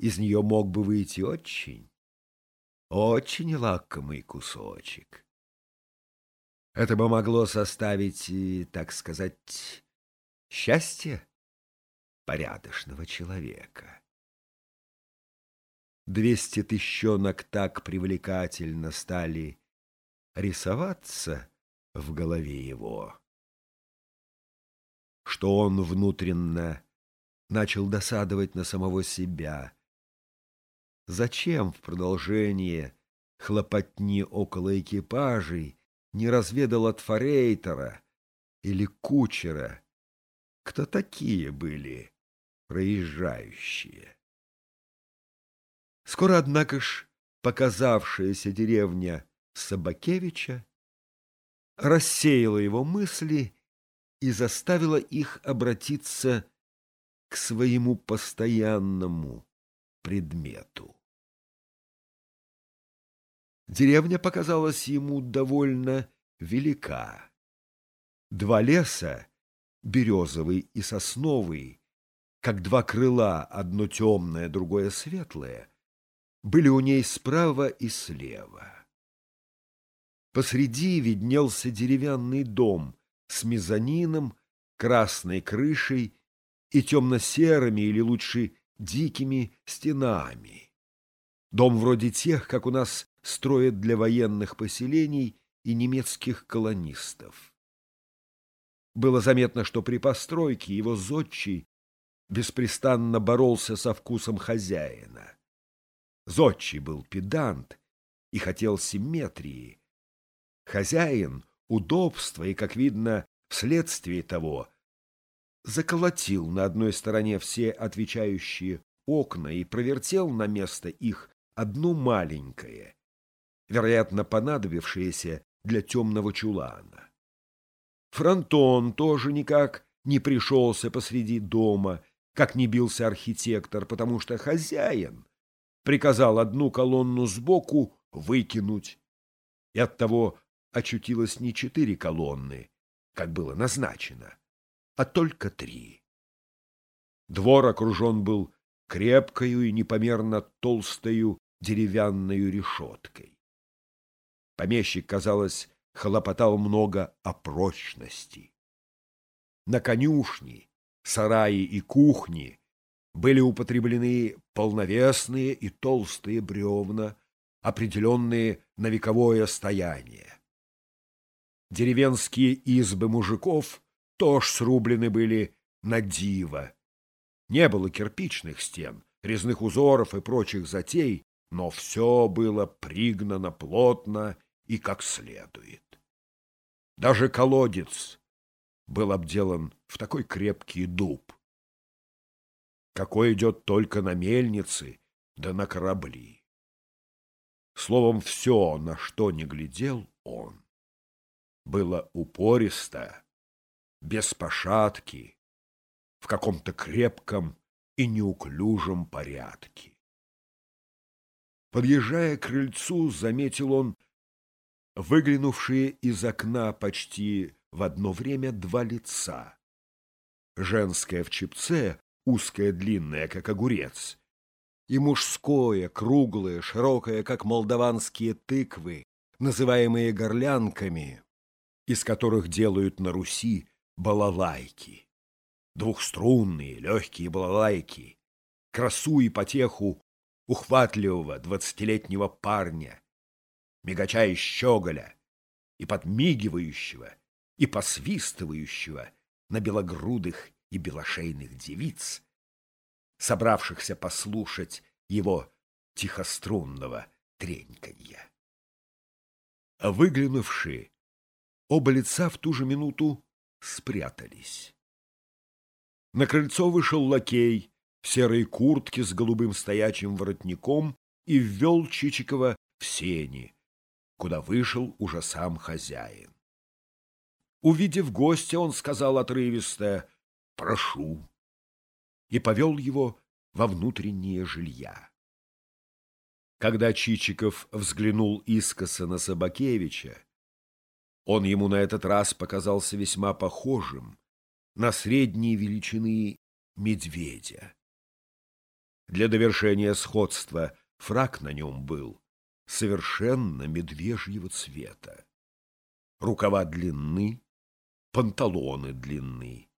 из нее мог бы выйти очень, очень лакомый кусочек. Это бы могло составить, так сказать, счастье порядочного человека. Двести тыщенок так привлекательно стали рисоваться в голове его, что он внутренно начал досадовать на самого себя. Зачем в продолжение хлопотни около экипажей не разведал от форейтера или кучера, кто такие были проезжающие? Скоро, однако ж, показавшаяся деревня Собакевича рассеяла его мысли и заставила их обратиться к своему постоянному предмету. Деревня показалась ему довольно велика. Два леса, березовый и сосновый, как два крыла, одно темное, другое светлое, были у ней справа и слева. Посреди виднелся деревянный дом с мезонином, красной крышей и темно-серыми или лучше дикими стенами. Дом вроде тех, как у нас строят для военных поселений и немецких колонистов. Было заметно, что при постройке его зодчий беспрестанно боролся со вкусом хозяина. Зодчий был педант и хотел симметрии, Хозяин — удобства и, как видно, вследствие того, заколотил на одной стороне все отвечающие окна и провертел на место их одно маленькое, вероятно, понадобившееся для темного чулана. Фронтон тоже никак не пришелся посреди дома, как не бился архитектор, потому что хозяин приказал одну колонну сбоку выкинуть, и оттого очутилось не четыре колонны, как было назначено, а только три. Двор окружен был крепкою и непомерно толстою деревянной решеткой. Помещик, казалось, хлопотал много о прочности. На конюшни, сараи и кухни были употреблены полновесные и толстые бревна, определенные на вековое стояние. Деревенские избы мужиков тоже срублены были на диво. Не было кирпичных стен, резных узоров и прочих затей, но все было пригнано плотно и как следует. Даже колодец был обделан в такой крепкий дуб, какой идет только на мельницы да на корабли. Словом, все, на что не глядел он было упористо, без пошатки, в каком-то крепком и неуклюжем порядке. Подъезжая к крыльцу, заметил он выглянувшие из окна почти в одно время два лица. Женское в чепце, узкое длинное, как огурец, и мужское, круглое, широкое, как молдаванские тыквы, называемые горлянками, из которых делают на Руси балалайки. Двухструнные, легкие балалайки, красу и потеху ухватливого двадцатилетнего парня, мигача и щеголя, и подмигивающего, и посвистывающего на белогрудых и белошейных девиц, собравшихся послушать его тихострунного треньканья. Выглянувши Оба лица в ту же минуту спрятались. На крыльцо вышел лакей в серой куртке с голубым стоячим воротником и ввел Чичикова в сени, куда вышел уже сам хозяин. Увидев гостя, он сказал отрывисто «Прошу» и повел его во внутреннее жилья. Когда Чичиков взглянул искоса на Собакевича, он ему на этот раз показался весьма похожим на средней величины медведя. Для довершения сходства фрак на нем был совершенно медвежьего цвета. Рукава длинны, панталоны длинны.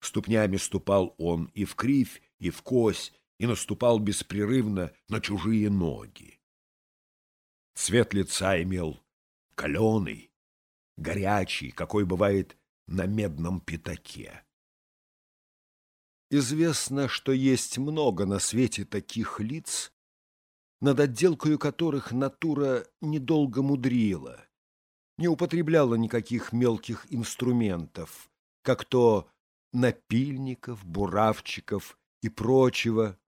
Ступнями ступал он и в кривь, и в кось, и наступал беспрерывно на чужие ноги. Цвет лица имел каленый, горячий, какой бывает на медном пятаке. Известно, что есть много на свете таких лиц, над отделкою которых натура недолго мудрила, не употребляла никаких мелких инструментов, как то напильников, буравчиков и прочего,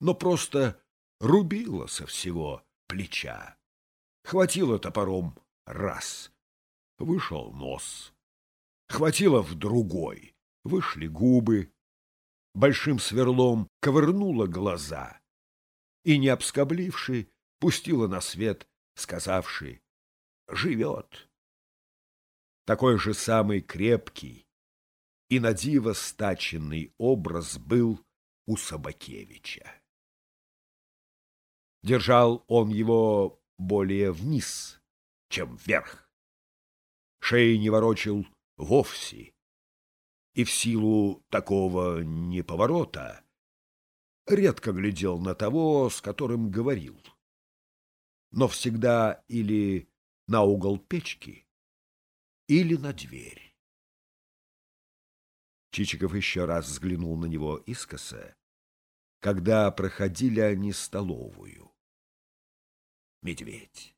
но просто рубила со всего плеча. Хватило топором раз, вышел нос. Хватило в другой, вышли губы, большим сверлом ковырнула глаза и, не обскобливши, пустила на свет, сказавши «живет». Такой же самый крепкий и надиво стаченный образ был у Собакевича. Держал он его более вниз, чем вверх. Шеи не ворочил вовсе, и в силу такого неповорота редко глядел на того, с которым говорил, но всегда или на угол печки, или на дверь. Чичиков еще раз взглянул на него искоса, когда проходили они столовую. Медведь.